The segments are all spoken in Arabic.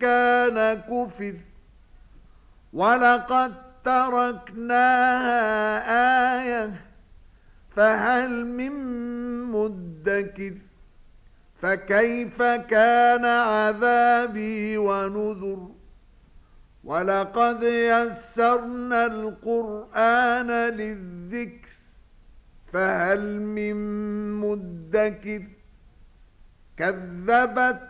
كان كفر ولقد تركناها آية فهل من مدكر فكيف كان عذابي ونذر ولقد يسرنا القرآن للذكر فهل من مدكر كذبت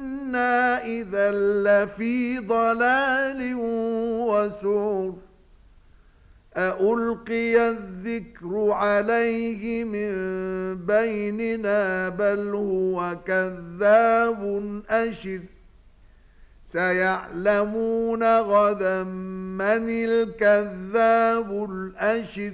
إِنَّا إِذًا لَّفِي ضَلَالٍ وَسُعُرٍ أَأُلْقِيَ الذِّكْرُ عَلَيْهِ مِن بَيْنِنَا بَلْ هُوَ كَذَّابٌ أَشِرٌ سَيَعْلَمُونَ غَدًا مَّنِ الْكَذَّابُ الْأَشِرُ